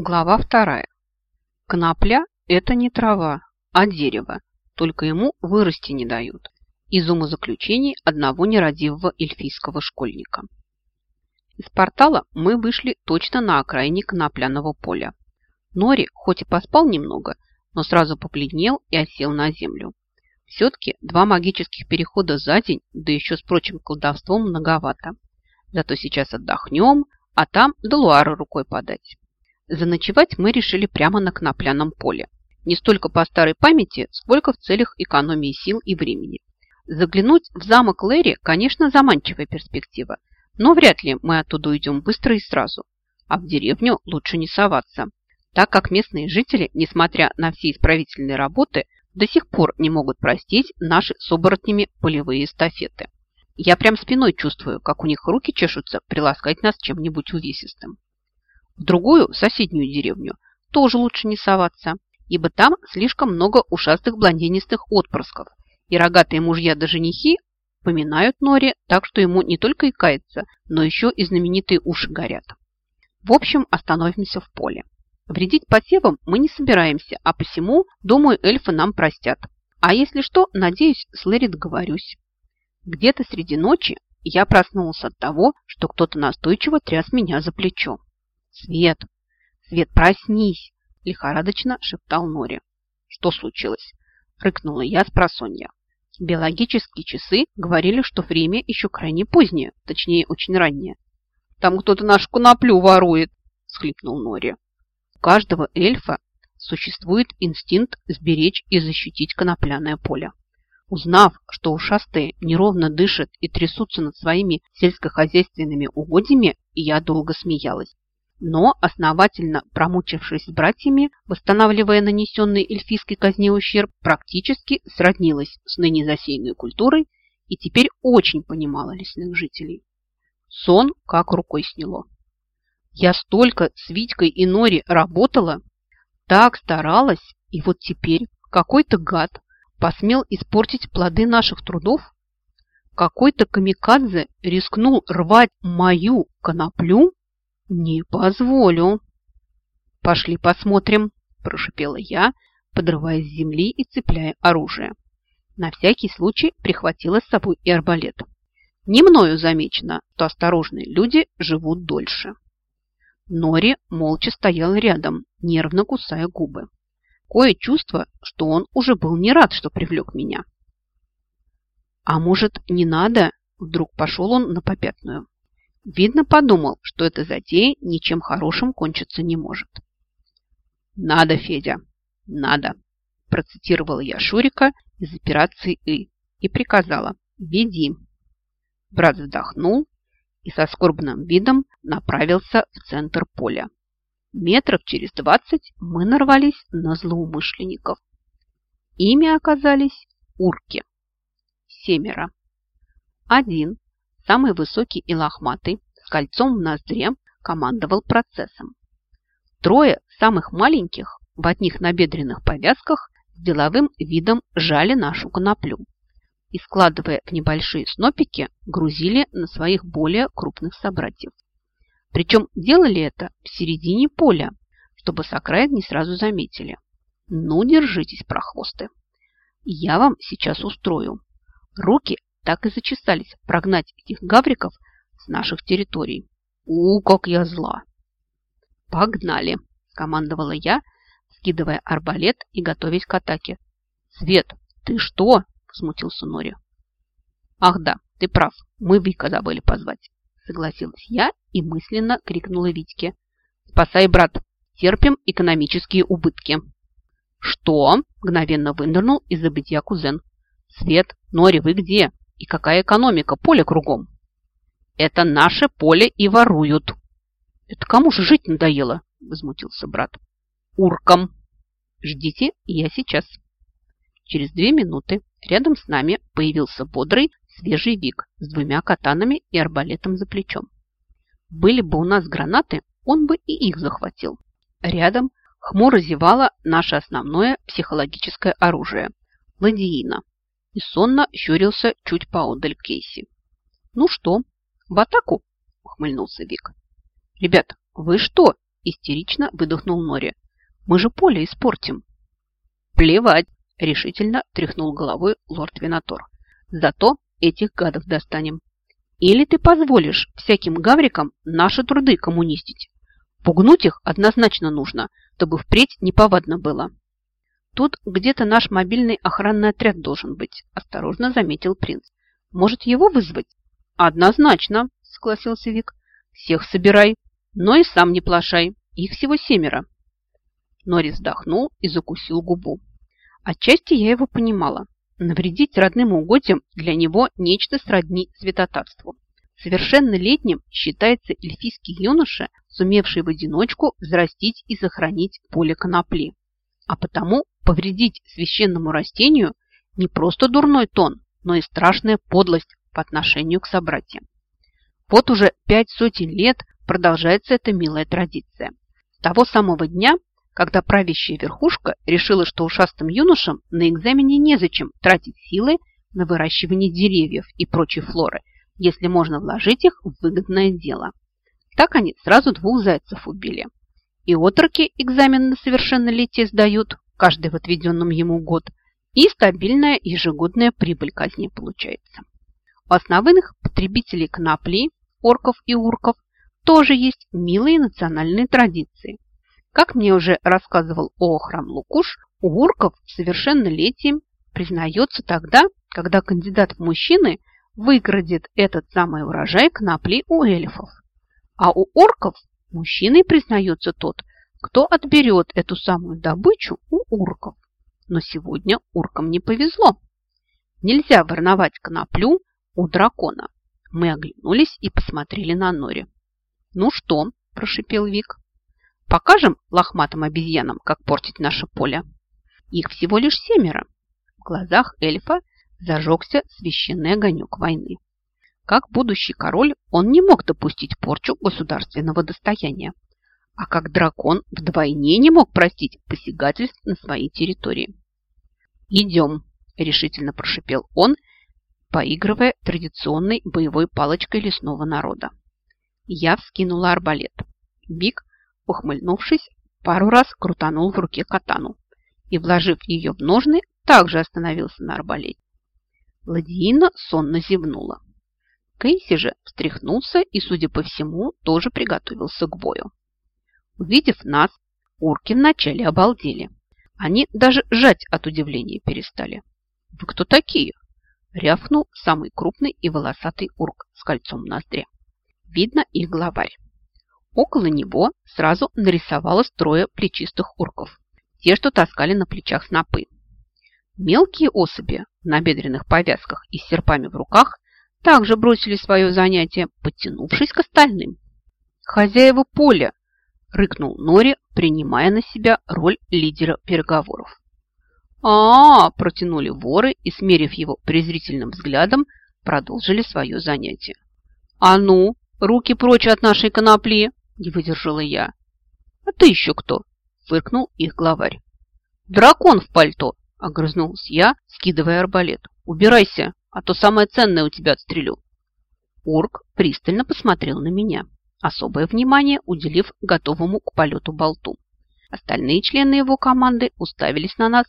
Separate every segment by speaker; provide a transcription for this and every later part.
Speaker 1: Глава вторая. Конопля – это не трава, а дерево, только ему вырасти не дают. Из умозаключений одного нерадивого эльфийского школьника. Из портала мы вышли точно на окраине конопляного поля. Нори хоть и поспал немного, но сразу побледнел и осел на землю. Все-таки два магических перехода за день, да еще с прочим колдовством многовато. Зато сейчас отдохнем, а там до Луары рукой подать. Заночевать мы решили прямо на конопляном поле. Не столько по старой памяти, сколько в целях экономии сил и времени. Заглянуть в замок Лэри, конечно, заманчивая перспектива, но вряд ли мы оттуда уйдем быстро и сразу. А в деревню лучше не соваться, так как местные жители, несмотря на все исправительные работы, до сих пор не могут простить наши с оборотнями полевые эстафеты. Я прям спиной чувствую, как у них руки чешутся приласкать нас чем-нибудь увесистым. В другую, соседнюю деревню, тоже лучше не соваться, ибо там слишком много ушастых блондинистых отпрысков, и рогатые мужья да женихи поминают Нори так, что ему не только и кается, но еще и знаменитые уши горят. В общем, остановимся в поле. Вредить посевам мы не собираемся, а посему, думаю, эльфы нам простят. А если что, надеюсь, с Лэри договорюсь. Где-то среди ночи я проснулся от того, что кто-то настойчиво тряс меня за плечо. «Свет! Свет, проснись!» – лихорадочно шептал Нори. «Что случилось?» – рыкнула я с просонья. Биологические часы говорили, что время еще крайне позднее, точнее, очень раннее. «Там кто-то нашу коноплю ворует!» – схлипнул Нори. У каждого эльфа существует инстинкт сберечь и защитить конопляное поле. Узнав, что ушастые неровно дышат и трясутся над своими сельскохозяйственными угодьями, я долго смеялась но, основательно промучившись с братьями, восстанавливая нанесенный эльфийской казне ущерб, практически сроднилась с ныне засеянной культурой и теперь очень понимала лесных жителей. Сон как рукой сняло. Я столько с Витькой и Нори работала, так старалась, и вот теперь какой-то гад посмел испортить плоды наших трудов? Какой-то камикадзе рискнул рвать мою коноплю? «Не позволю!» «Пошли посмотрим!» – прошипела я, подрываясь с земли и цепляя оружие. На всякий случай прихватила с собой и арбалет. Не мною замечено, что осторожные люди живут дольше. Нори молча стоял рядом, нервно кусая губы. Кое чувство, что он уже был не рад, что привлек меня. «А может, не надо?» Вдруг пошел он на попятную. Видно, подумал, что эта затея ничем хорошим кончиться не может. «Надо, Федя, надо!» Процитировала я Шурика из операции «И» и приказала «Веди». Брат вздохнул и со скорбным видом направился в центр поля. Метров через двадцать мы нарвались на злоумышленников. Ими оказались урки. Семеро. Один Самый высокий и лохматый, с кольцом в ноздре, командовал процессом. Трое самых маленьких в одних набедренных повязках с деловым видом жали нашу коноплю и, складывая в небольшие снопики, грузили на своих более крупных собратьев. Причем делали это в середине поля, чтобы с окраин не сразу заметили. Ну, держитесь, прохвосты. Я вам сейчас устрою. Руки так и зачесались прогнать этих гавриков с наших территорий. У, как я зла! Погнали, командовала я, скидывая арбалет и готовясь к атаке. Свет, ты что? Смутился Нори. Ах да, ты прав, мы Вика забыли позвать. Согласилась я и мысленно крикнула Витьке. Спасай, брат, терпим экономические убытки. Что? Мгновенно вынырнул из забытья кузен. Свет, Нори, вы где? И какая экономика? Поле кругом. Это наше поле и воруют. Это кому же жить надоело? Возмутился брат. Уркам. Ждите, я сейчас. Через две минуты рядом с нами появился бодрый, свежий Вик с двумя катанами и арбалетом за плечом. Были бы у нас гранаты, он бы и их захватил. Рядом хмуро зевало наше основное психологическое оружие – ладиина и сонно щурился чуть поодаль Кейси. «Ну что, в атаку?» – ухмыльнулся Вик. «Ребята, вы что, истерично выдохнул Нори. Мы же поле испортим. Плевать, решительно тряхнул головой лорд Винатор. Зато этих гадов достанем. Или ты позволишь всяким гаврикам наши труды коммунистить? Пугнуть их однозначно нужно, чтобы впредь неповадно было. Тут где-то наш мобильный охранный отряд должен быть, осторожно заметил принц. Может, его вызвать? Однозначно, согласился Вик. Всех собирай, но и сам не плашай. Их всего семеро. Нори вздохнул и закусил губу. Отчасти я его понимала. Навредить родным угодьям для него нечто сродни святотатству. Совершеннолетним считается эльфийский юноша, сумевший в одиночку взрастить и сохранить поле конопли. А потому повредить священному растению не просто дурной тон, но и страшная подлость по отношению к собратьям. Вот уже пять сотен лет продолжается эта милая традиция. С того самого дня, когда правящая верхушка решила, что ушастым юношам на экзамене незачем тратить силы на выращивание деревьев и прочей флоры, если можно вложить их в выгодное дело. Так они сразу двух зайцев убили. И отроки экзамен на совершеннолетие сдают, каждый в отведенном ему год, и стабильная ежегодная прибыль казни получается. У основных потребителей конопли, орков и урков, тоже есть милые национальные традиции. Как мне уже рассказывал Охрам Лукуш, у урков совершеннолетием признается тогда, когда кандидат в мужчины выградит этот самый урожай конопли у эльфов. А у орков мужчиной признается тот, кто отберет эту самую добычу у урков. Но сегодня уркам не повезло. Нельзя ворновать коноплю у дракона. Мы оглянулись и посмотрели на Нори. «Ну что?» – прошипел Вик. Покажем лохматым обезьянам, как портить наше поле. Их всего лишь семеро. В глазах эльфа зажегся священный огонек войны. Как будущий король он не мог допустить порчу государственного достояния, а как дракон вдвойне не мог простить посягательств на своей территории. «Идем», – решительно прошипел он, поигрывая традиционной боевой палочкой лесного народа. Я вскинула арбалет. Биг Ухмыльнувшись, пару раз крутанул в руке катану и, вложив ее в ножны, также остановился на арбалете. Ладиина сонно зевнула. Кейси же встряхнулся и, судя по всему, тоже приготовился к бою. Увидев нас, урки вначале обалдели. Они даже жать от удивления перестали. «Вы кто такие?» – рявкнул самый крупный и волосатый урк с кольцом ноздре. Видно их главарь. Около него сразу нарисовалось трое плечистых урков. Те, что таскали на плечах снопы. Мелкие особи на бедренных повязках и с серпами в руках также бросили свое занятие, подтянувшись к остальным. «Хозяева поля!» – рыкнул Нори, принимая на себя роль лидера переговоров. а, -а, -а протянули воры и, смерив его презрительным взглядом, продолжили свое занятие. «А ну, руки прочь от нашей конопли!» Не выдержала я. А ты еще кто? Фыркнул их главарь. Дракон в пальто, огрызнулась я, скидывая арбалет. Убирайся, а то самое ценное у тебя отстрелю. Орк пристально посмотрел на меня, особое внимание уделив готовому к полету болту. Остальные члены его команды уставились на нас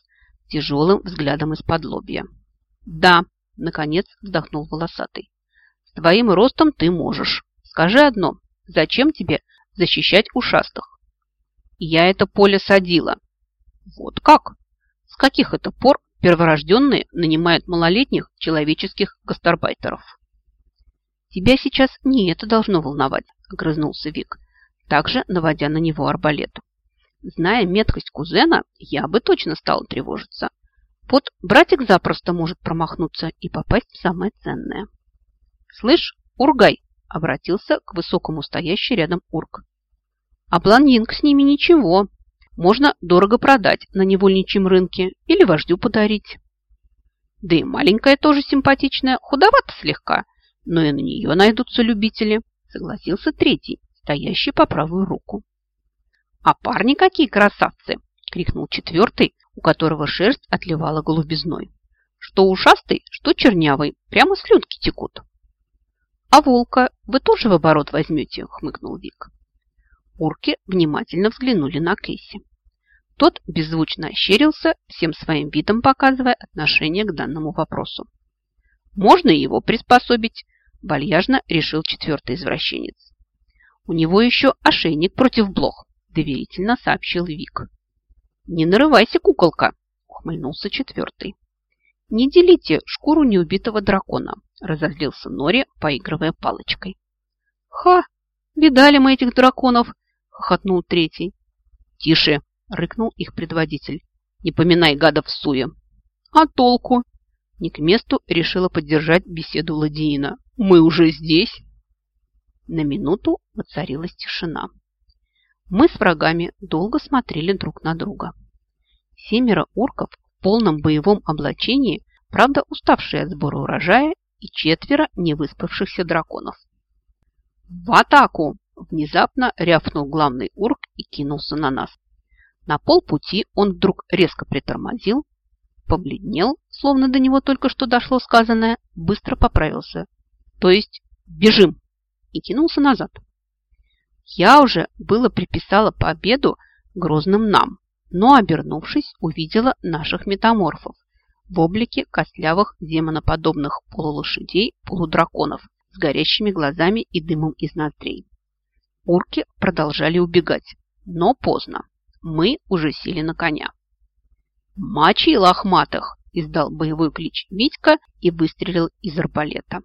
Speaker 1: тяжелым взглядом из-под лобья. «Да», — наконец вздохнул волосатый, — «с твоим ростом ты можешь. Скажи одно, зачем тебе защищать ушастых. Я это поле садила. Вот как? С каких это пор перворожденные нанимают малолетних человеческих гастарбайтеров? Тебя сейчас не это должно волновать, огрызнулся Вик, также наводя на него арбалет. Зная меткость кузена, я бы точно стала тревожиться. Вот братик запросто может промахнуться и попасть в самое ценное. «Слышь, Ургай!» – обратился к высокому стоящий рядом Урк. А блондинка с ними ничего. Можно дорого продать на невольничьем рынке или вождю подарить. Да и маленькая тоже симпатичная, худовато слегка, но и на нее найдутся любители, согласился третий, стоящий по правую руку. А парни какие красавцы! крикнул четвертый, у которого шерсть отливала голубизной. Что ушастый, что чернявый, прямо слюнки текут. А волка вы тоже в оборот возьмете, хмыкнул Вик. Урки внимательно взглянули на Кейси. Тот беззвучно ощерился, всем своим видом показывая отношение к данному вопросу. «Можно его приспособить», – вальяжно решил четвертый извращенец. «У него еще ошейник против блох», – доверительно сообщил Вик. «Не нарывайся, куколка», – ухмыльнулся четвертый. «Не делите шкуру неубитого дракона», – разозлился Нори, поигрывая палочкой. «Ха! Видали мы этих драконов!» – хохотнул третий. «Тише!» – рыкнул их предводитель. «Не поминай гадов в суе!» «А толку?» Не к месту решила поддержать беседу Ладиина. «Мы уже здесь?» На минуту воцарилась тишина. Мы с врагами долго смотрели друг на друга. Семеро урков в полном боевом облачении, правда уставшие от сбора урожая, и четверо невыспавшихся драконов. «В атаку!» – внезапно рявкнул главный урк и кинулся на нас. На полпути он вдруг резко притормозил, побледнел, словно до него только что дошло сказанное, быстро поправился. То есть бежим! И кинулся назад. Я уже было приписала победу грозным нам, но, обернувшись, увидела наших метаморфов в облике костлявых демоноподобных полулошадей, полудраконов с горящими глазами и дымом из ноздрей. Урки продолжали убегать, но поздно. Мы уже сели на коня. «Мочи лохматых!» – издал боевой клич Витька и выстрелил из арбалета.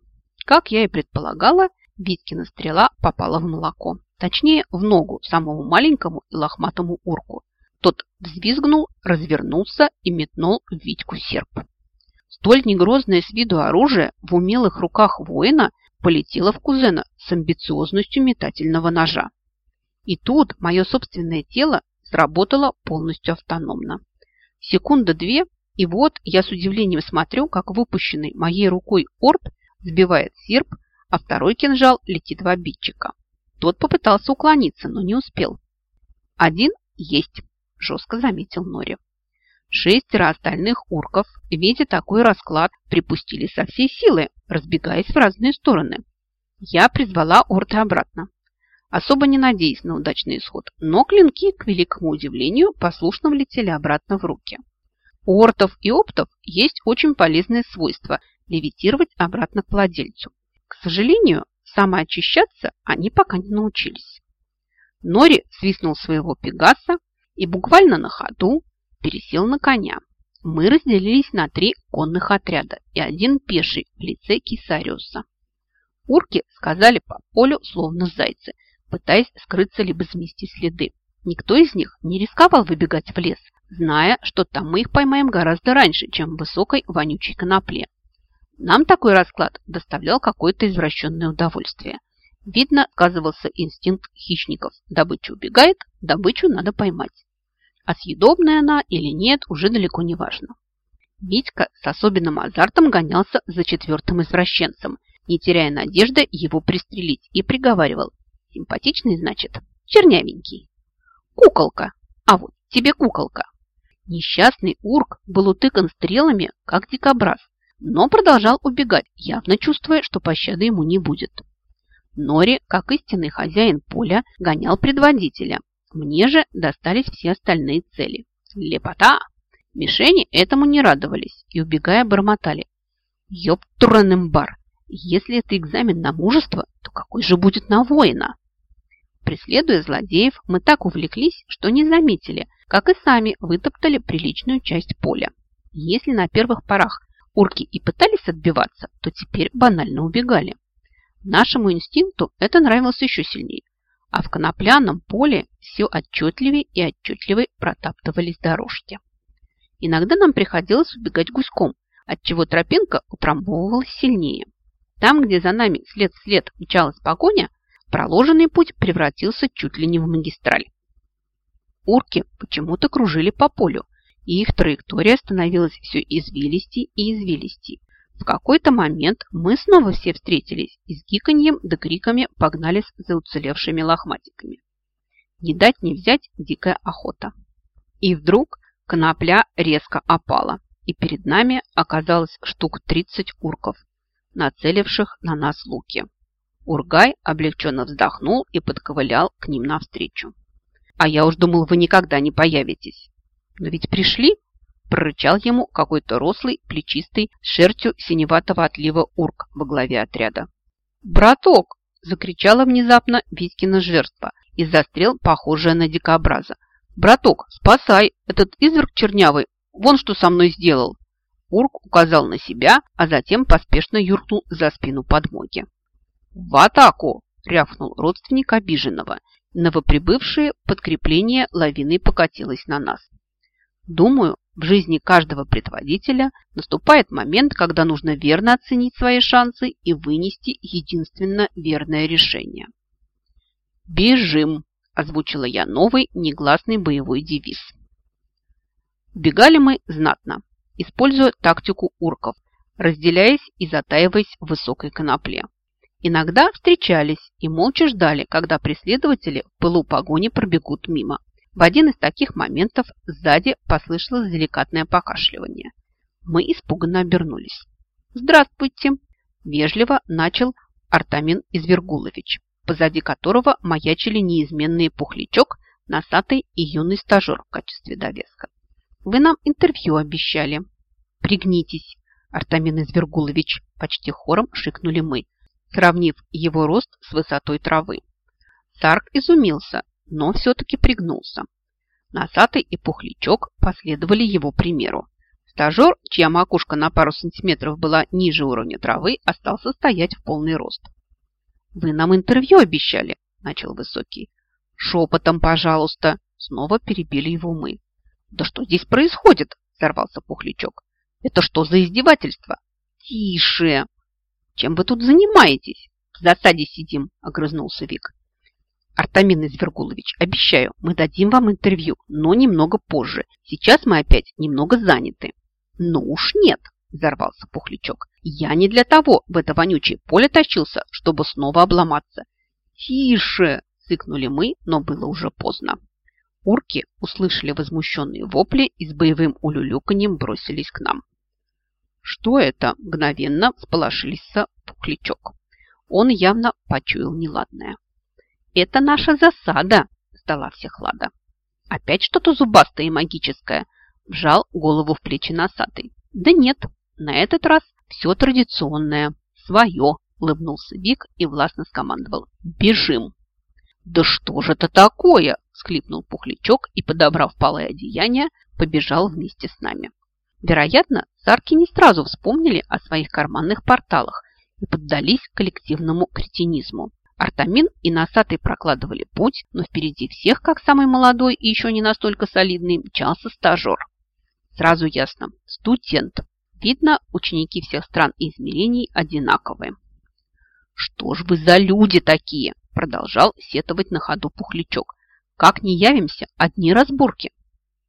Speaker 1: Как я и предполагала, Витькина стрела попала в молоко. Точнее, в ногу самому маленькому и лохматому урку. Тот взвизгнул, развернулся и метнул в Витьку серп. Столь негрозное с виду оружие в умелых руках воина полетело в кузена с амбициозностью метательного ножа. И тут мое собственное тело сработало полностью автономно. Секунда-две, и вот я с удивлением смотрю, как выпущенный моей рукой орд сбивает серп, а второй кинжал летит в обидчика. Тот попытался уклониться, но не успел. Один есть, жестко заметил Нори. Шестеро остальных урков, видя такой расклад, припустили со всей силы, разбегаясь в разные стороны. Я призвала орты обратно особо не надеясь на удачный исход, но клинки, к великому удивлению, послушно влетели обратно в руки. У ортов и оптов есть очень полезное свойство – левитировать обратно к владельцу. К сожалению, самоочищаться они пока не научились. Нори свистнул своего пегаса и буквально на ходу пересел на коня. Мы разделились на три конных отряда и один пеший в лице Кисариуса. Урки сказали по полю, словно зайцы, пытаясь скрыться либо замести следы. Никто из них не рисковал выбегать в лес, зная, что там мы их поймаем гораздо раньше, чем в высокой вонючей конопле. Нам такой расклад доставлял какое-то извращенное удовольствие. Видно, сказывался инстинкт хищников. Добыча убегает, добычу надо поймать. А съедобная она или нет, уже далеко не важно. Витька с особенным азартом гонялся за четвертым извращенцем, не теряя надежды его пристрелить, и приговаривал Симпатичный, значит, чернявенький. Куколка. А вот тебе куколка. Несчастный урк был утыкан стрелами, как дикобраз, но продолжал убегать, явно чувствуя, что пощады ему не будет. Нори, как истинный хозяин поля, гонял предводителя. Мне же достались все остальные цели. Лепота! Мишени этому не радовались и, убегая, бормотали. Ёптуранымбар! Если это экзамен на мужество, то какой же будет на воина? Преследуя злодеев, мы так увлеклись, что не заметили, как и сами вытоптали приличную часть поля. Если на первых порах урки и пытались отбиваться, то теперь банально убегали. Нашему инстинкту это нравилось еще сильнее, а в конопляном поле все отчетливее и отчетливее протаптывались дорожки. Иногда нам приходилось убегать гуськом, отчего тропинка утрамбовывалась сильнее. Там, где за нами след в след мчалась погоня, проложенный путь превратился чуть ли не в магистраль. Урки почему-то кружили по полю, и их траектория становилась все извилистей и извилистей. В какой-то момент мы снова все встретились и с гиканьем да криками погнались за уцелевшими лохматиками. Не дать не взять дикая охота. И вдруг конопля резко опала, и перед нами оказалось штук 30 урков, нацеливших на нас луки. Ургай облегченно вздохнул и подковылял к ним навстречу. «А я уж думал, вы никогда не появитесь». «Но ведь пришли?» – прорычал ему какой-то рослый, плечистый, с шерстью синеватого отлива урк во главе отряда. «Браток!» – закричала внезапно Витькина жертва и застрел, похожая на дикобраза. «Браток, спасай! Этот изверг чернявый вон что со мной сделал!» Урк указал на себя, а затем поспешно юркнул за спину подмоги. «В атаку!» – рявкнул родственник обиженного. Новоприбывшее подкрепление лавиной покатилось на нас. Думаю, в жизни каждого предводителя наступает момент, когда нужно верно оценить свои шансы и вынести единственно верное решение. «Бежим!» – озвучила я новый негласный боевой девиз. Бегали мы знатно, используя тактику урков, разделяясь и затаиваясь в высокой конопле. Иногда встречались и молча ждали, когда преследователи в пылу погони пробегут мимо. В один из таких моментов сзади послышалось деликатное покашливание. Мы испуганно обернулись. «Здравствуйте!» – вежливо начал Артамин Извергулович, позади которого маячили неизменные пухлячок, носатый и юный стажер в качестве довеска. «Вы нам интервью обещали». «Пригнитесь!» – Артамин Извергулович почти хором шикнули мы, сравнив его рост с высотой травы. Сарк изумился, но все-таки пригнулся. Носатый и пухлячок последовали его примеру. Стажер, чья макушка на пару сантиметров была ниже уровня травы, остался стоять в полный рост. «Вы нам интервью обещали», – начал Высокий. «Шепотом, пожалуйста», – снова перебили его мы. «Да что здесь происходит?» – взорвался Пухлячок. «Это что за издевательство?» «Тише!» «Чем вы тут занимаетесь?» «В засаде сидим», – огрызнулся Вик. «Артамин Извергулович, обещаю, мы дадим вам интервью, но немного позже. Сейчас мы опять немного заняты». «Ну уж нет», – взорвался Пухлячок. «Я не для того в это вонючее поле тащился, чтобы снова обломаться». «Тише!» – цыкнули мы, но было уже поздно. Урки услышали возмущенные вопли и с боевым улюлюканьем бросились к нам. Что это? Мгновенно всполошился Пухлячок. Он явно почуял неладное. Это наша засада, сдала всех Лада. Опять что-то зубастое и магическое. Вжал голову в плечи носатый. Да нет, на этот раз все традиционное, свое, улыбнулся Вик и властно скомандовал. Бежим! Да что же это такое? Схлипнул Пухлячок и, подобрав полое одеяние, побежал вместе с нами. Вероятно, царки не сразу вспомнили о своих карманных порталах и поддались коллективному кретинизму. Артамин и Носатый прокладывали путь, но впереди всех, как самый молодой и еще не настолько солидный, мчался стажер. Сразу ясно – студент. Видно, ученики всех стран и измерений одинаковые. «Что ж вы за люди такие?» – продолжал сетовать на ходу Пухлячок. «Как не явимся, одни разборки».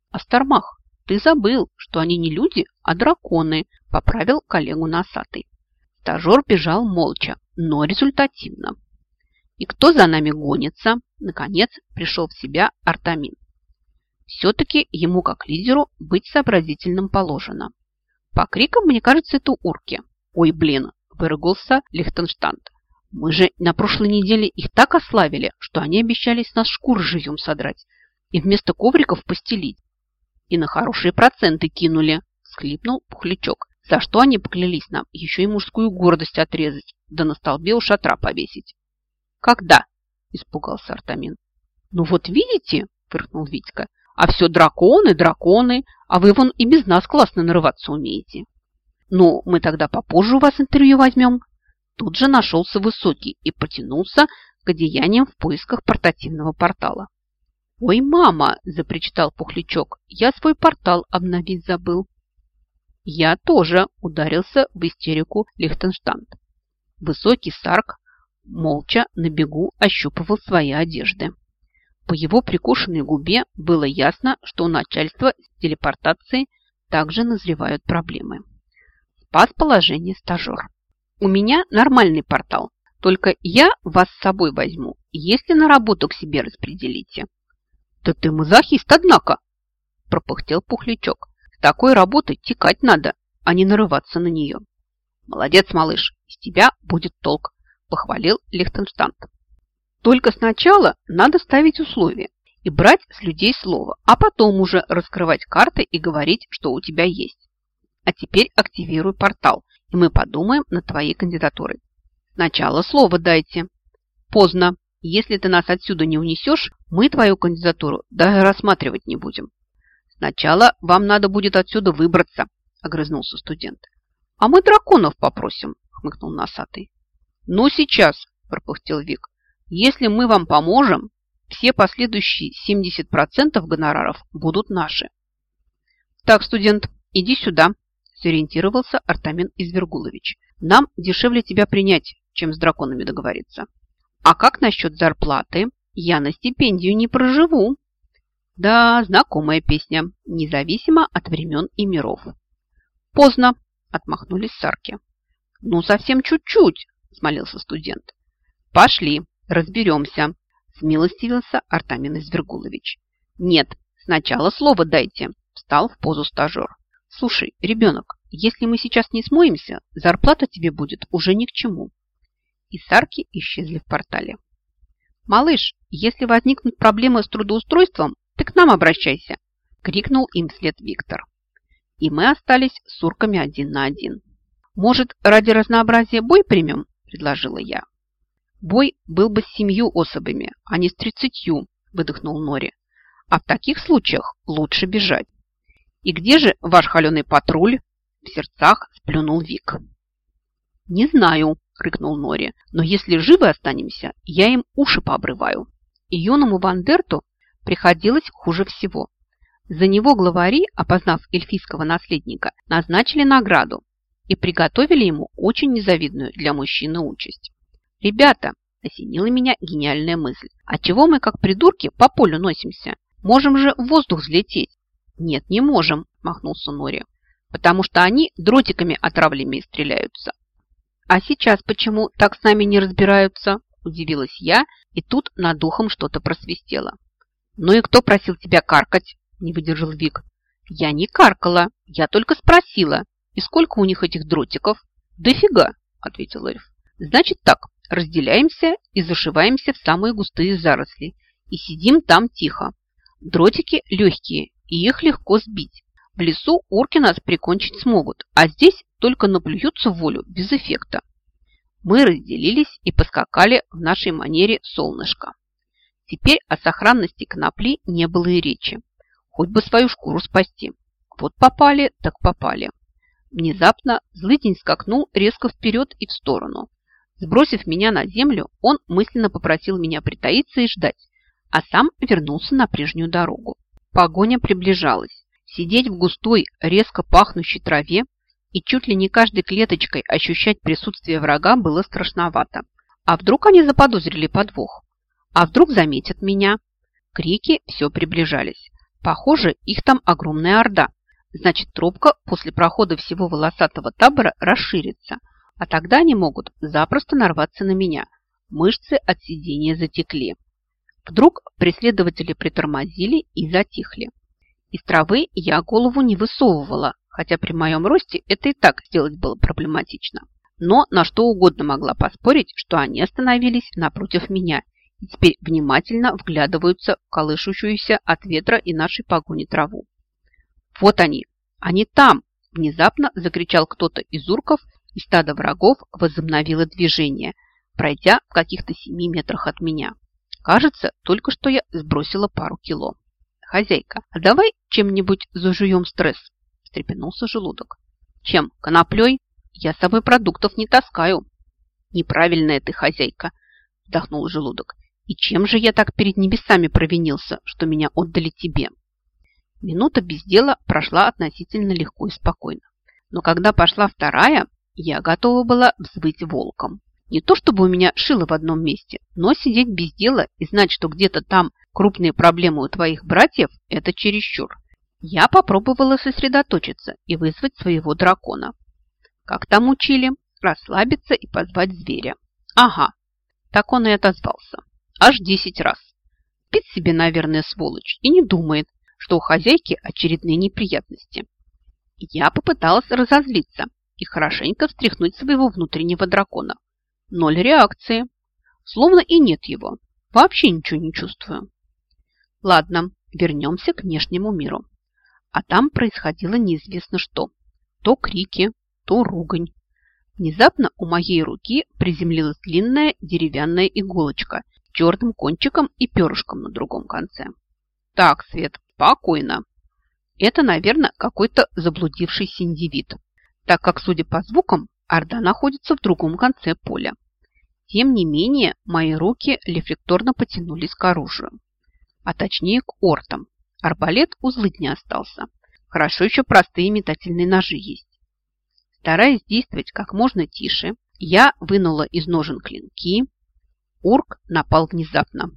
Speaker 1: «Астармах, «Ты забыл, что они не люди, а драконы», – поправил коллегу носатый. Стажер бежал молча, но результативно. «И кто за нами гонится?» Наконец пришел в себя Артамин. Все-таки ему, как лидеру, быть сообразительным положено. По крикам, мне кажется, это урки. «Ой, блин!» – выругался Лихтенштадт. «Мы же на прошлой неделе их так ославили, что они обещали с нас шкуры живьем содрать и вместо ковриков постелить. И на хорошие проценты кинули, схлипнул Пухлячок. За что они поклялись нам еще и мужскую гордость отрезать, да на столбе у шатра повесить. Когда? Испугался Артамин. Ну вот видите, фыркнул Витька. А все драконы, драконы, а вы вон и без нас классно нарываться умеете. Ну, мы тогда попозже у вас интервью возьмем. Тут же нашелся высокий и потянулся к одеяниям в поисках портативного портала. «Ой, мама!» – запричитал Пухлячок. «Я свой портал обновить забыл». «Я тоже!» – ударился в истерику Лихтенштадт. Высокий сарк молча на бегу ощупывал свои одежды. По его прикушенной губе было ясно, что у начальства с телепортацией также назревают проблемы. Спас положение стажер. «У меня нормальный портал, только я вас с собой возьму, если на работу к себе распределите». «Да ты мазохист, однако!» – пропыхтел Пухлячок. «С такой работой текать надо, а не нарываться на нее». «Молодец, малыш, из тебя будет толк!» похвалил Лихтенштадт. Только сначала надо ставить условия и брать с людей слово, а потом уже раскрывать карты и говорить, что у тебя есть. А теперь активируй портал, и мы подумаем над твоей кандидатурой. Сначала слово дайте. Поздно. Если ты нас отсюда не унесешь, мы твою кандидатуру даже рассматривать не будем. Сначала вам надо будет отсюда выбраться, огрызнулся студент. А мы драконов попросим, хмыкнул носатый. Ну сейчас, пропыхтел Вик. Если мы вам поможем, все последующие 70% гонораров будут наши. Так, студент, иди сюда, сориентировался Артамин Извергулович. Нам дешевле тебя принять, чем с драконами договориться. А как насчет зарплаты? Я на стипендию не проживу. Да, знакомая песня, независимо от времен и миров. Поздно, отмахнулись сарки. Ну, совсем чуть-чуть, смолился студент. Пошли, разберемся, смилостивился Артамин Извергулович. Нет, сначала слово дайте, встал в позу стажер. Слушай, ребенок, если мы сейчас не смоемся, зарплата тебе будет уже ни к чему. И сарки исчезли в портале. «Малыш, если возникнут проблемы с трудоустройством, ты к нам обращайся!» – крикнул им вслед Виктор. И мы остались с сурками один на один. «Может, ради разнообразия бой примем?» – предложила я. «Бой был бы с семью особями, а не с тридцатью», – выдохнул Нори. «А в таких случаях лучше бежать». «И где же ваш холеный патруль?» – в сердцах сплюнул Вик. «Не знаю», – рыкнул Нори, «но если живы останемся, я им уши пообрываю». И юному Вандерту приходилось хуже всего. За него главари, опознав эльфийского наследника, назначили награду и приготовили ему очень незавидную для мужчины участь. «Ребята!» – осенила меня гениальная мысль. «А чего мы, как придурки, по полю носимся? Можем же в воздух взлететь!» «Нет, не можем!» – махнулся Нори. «Потому что они дротиками отравленными стреляются». «А сейчас почему так с нами не разбираются?» – удивилась я, и тут над духом что-то просвистело. «Ну и кто просил тебя каркать?» – не выдержал Вик. «Я не каркала, я только спросила. И сколько у них этих дротиков?» «Дофига», – ответил эльф. «Значит так, разделяемся и зашиваемся в самые густые заросли. И сидим там тихо. Дротики легкие, и их легко сбить. В лесу орки нас прикончить смогут, а здесь только наплюются в волю без эффекта. Мы разделились и поскакали в нашей манере солнышко. Теперь о сохранности конопли не было и речи. Хоть бы свою шкуру спасти. Вот попали, так попали. Внезапно злыдень скакнул резко вперед и в сторону. Сбросив меня на землю, он мысленно попросил меня притаиться и ждать, а сам вернулся на прежнюю дорогу. Погоня приближалась. Сидеть в густой, резко пахнущей траве и чуть ли не каждой клеточкой ощущать присутствие врага было страшновато. А вдруг они заподозрили подвох? А вдруг заметят меня? Крики все приближались. Похоже, их там огромная орда. Значит, тропка после прохода всего волосатого табора расширится, а тогда они могут запросто нарваться на меня. Мышцы от сидения затекли. Вдруг преследователи притормозили и затихли. Из травы я голову не высовывала, хотя при моем росте это и так сделать было проблематично. Но на что угодно могла поспорить, что они остановились напротив меня и теперь внимательно вглядываются в колышущуюся от ветра и нашей погони траву. «Вот они! Они там!» – внезапно закричал кто-то из урков, и стадо врагов возобновило движение, пройдя в каких-то семи метрах от меня. Кажется, только что я сбросила пару кило. «Хозяйка, а давай чем-нибудь зажуем стресс?» – встрепенулся желудок. «Чем? Коноплей? Я с собой продуктов не таскаю». «Неправильная ты хозяйка», – вдохнул желудок. И чем же я так перед небесами провинился, что меня отдали тебе? Минута без дела прошла относительно легко и спокойно. Но когда пошла вторая, я готова была взвыть волком. Не то чтобы у меня шило в одном месте, но сидеть без дела и знать, что где-то там крупные проблемы у твоих братьев – это чересчур. Я попробовала сосредоточиться и вызвать своего дракона. Как там учили? Расслабиться и позвать зверя. Ага, так он и отозвался. Аж десять раз. Спит себе, наверное, сволочь, и не думает, что у хозяйки очередные неприятности. Я попыталась разозлиться и хорошенько встряхнуть своего внутреннего дракона. Ноль реакции. Словно и нет его. Вообще ничего не чувствую. Ладно, вернемся к внешнему миру. А там происходило неизвестно что. То крики, то ругань. Внезапно у моей руки приземлилась длинная деревянная иголочка с черным кончиком и перышком на другом конце. Так, Свет, спокойно. Это, наверное, какой-то заблудившийся индивид, так как, судя по звукам, Орда находится в другом конце поля. Тем не менее, мои руки рефлекторно потянулись к оружию, а точнее к ортам. Арбалет узлыть не остался. Хорошо еще простые метательные ножи есть. Стараясь действовать как можно тише, я вынула из ножен клинки. Урк напал внезапно,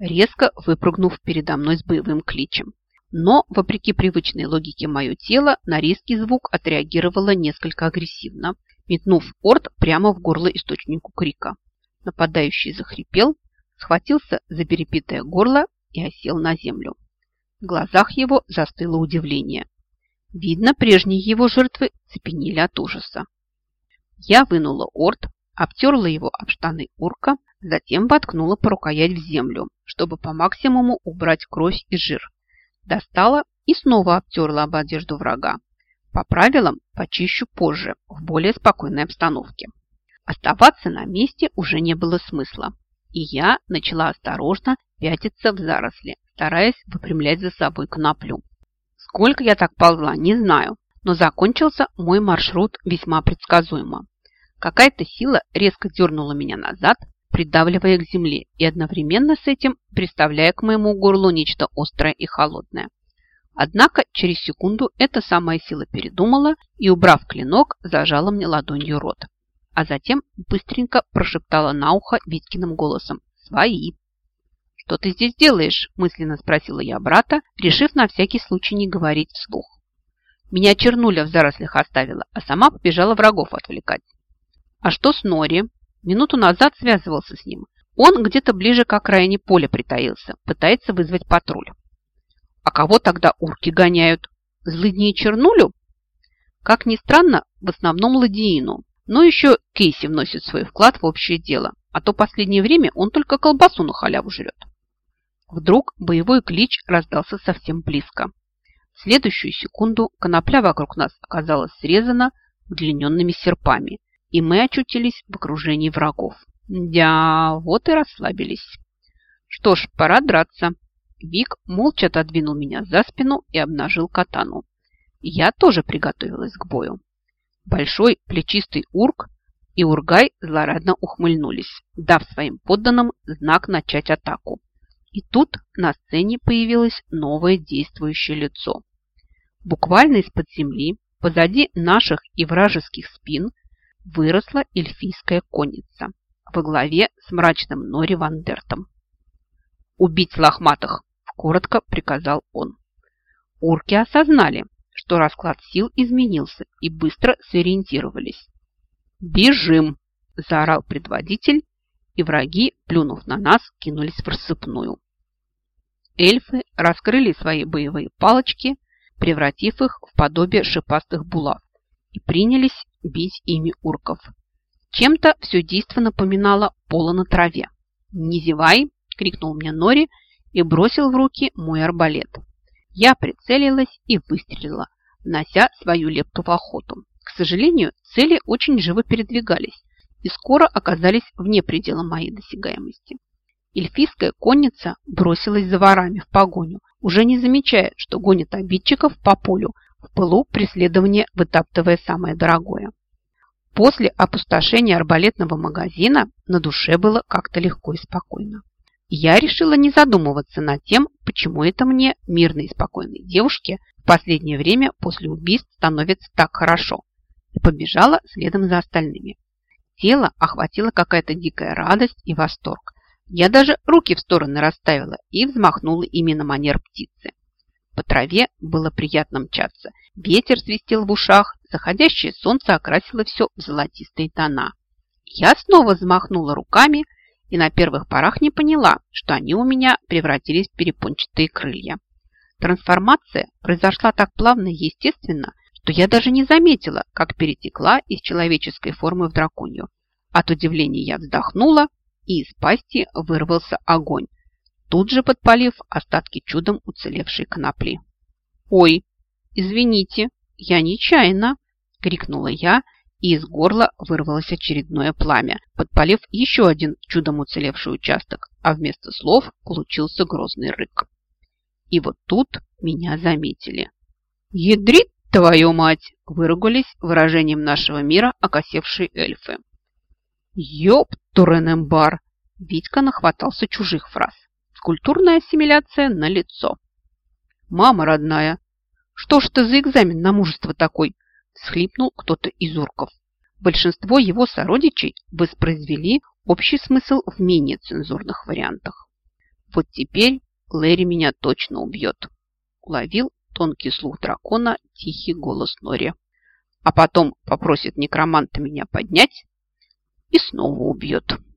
Speaker 1: резко выпрыгнув передо мной с боевым кличем. Но, вопреки привычной логике, мое тело на резкий звук отреагировало несколько агрессивно, метнув орд прямо в горло источнику крика. Нападающий захрипел, схватился за перепитое горло и осел на землю. В глазах его застыло удивление. Видно, прежние его жертвы цепенели от ужаса. Я вынула орд, обтерла его об штаны урка, затем воткнула по рукоять в землю, чтобы по максимуму убрать кровь и жир. Достала и снова обтерла об одежду врага. По правилам почищу позже, в более спокойной обстановке. Оставаться на месте уже не было смысла, и я начала осторожно пятиться в заросли, стараясь выпрямлять за собой коноплю. Сколько я так ползла, не знаю, но закончился мой маршрут весьма предсказуемо. Какая-то сила резко дернула меня назад, придавливая к земле и одновременно с этим приставляя к моему горлу нечто острое и холодное. Однако через секунду эта самая сила передумала и, убрав клинок, зажала мне ладонью рот а затем быстренько прошептала на ухо Витькиным голосом «Свои». «Что ты здесь делаешь?» – мысленно спросила я брата, решив на всякий случай не говорить вслух. Меня чернуля в зарослях оставила, а сама побежала врагов отвлекать. А что с Нори? Минуту назад связывался с ним. Он где-то ближе к окраине поля притаился, пытается вызвать патруль. А кого тогда урки гоняют? Злыдни и чернулю? Как ни странно, в основном ладиину. Но еще Кейси вносит свой вклад в общее дело, а то последнее время он только колбасу на халяву жрет. Вдруг боевой клич раздался совсем близко. В следующую секунду конопля вокруг нас оказалась срезана удлиненными серпами, и мы очутились в окружении врагов. Да, вот и расслабились. Что ж, пора драться. Вик молча отодвинул меня за спину и обнажил катану. Я тоже приготовилась к бою. Большой плечистый урк и ургай злорадно ухмыльнулись, дав своим подданным знак начать атаку. И тут на сцене появилось новое действующее лицо. Буквально из-под земли, позади наших и вражеских спин, выросла эльфийская конница во главе с мрачным Нори Вандертом. «Убить лохматых!» – коротко приказал он. Урки осознали, что расклад сил изменился и быстро сориентировались. «Бежим!» – заорал предводитель, и враги, плюнув на нас, кинулись в рассыпную. Эльфы раскрыли свои боевые палочки, превратив их в подобие шипастых булав, и принялись бить ими урков. Чем-то все действо напоминало поло на траве. «Не зевай!» – крикнул мне Нори и бросил в руки мой арбалет. Я прицелилась и выстрелила, внося свою лепту в охоту. К сожалению, цели очень живо передвигались и скоро оказались вне предела моей досягаемости. Эльфийская конница бросилась за ворами в погоню, уже не замечая, что гонит обидчиков по полю, в пылу преследования вытаптывая самое дорогое. После опустошения арбалетного магазина на душе было как-то легко и спокойно я решила не задумываться над тем, почему это мне, мирной и спокойной девушке, в последнее время после убийств становится так хорошо, и побежала следом за остальными. Тело охватило какая-то дикая радость и восторг. Я даже руки в стороны расставила и взмахнула ими на манер птицы. По траве было приятно мчаться. Ветер свистел в ушах, заходящее солнце окрасило все в золотистые тона. Я снова взмахнула руками – и на первых порах не поняла, что они у меня превратились в перепончатые крылья. Трансформация произошла так плавно и естественно, что я даже не заметила, как перетекла из человеческой формы в драконью. От удивления я вздохнула, и из пасти вырвался огонь, тут же подпалив остатки чудом уцелевшей конопли. «Ой, извините, я нечаянно!» – крикнула я, и из горла вырвалось очередное пламя, подпалив еще один чудом уцелевший участок, а вместо слов получился грозный рык. И вот тут меня заметили. «Ядрит твою мать!» – выругались выражением нашего мира окосевшие эльфы. «Ёб, Туренембар!» – Витька нахватался чужих фраз. Культурная ассимиляция на лицо. «Мама родная, что ж ты за экзамен на мужество такой?» – схлипнул кто-то из урков. Большинство его сородичей воспроизвели общий смысл в менее цензурных вариантах. Вот теперь Лэри меня точно убьет. Уловил тонкий слух дракона тихий голос Нори. А потом попросит некроманта меня поднять и снова убьет.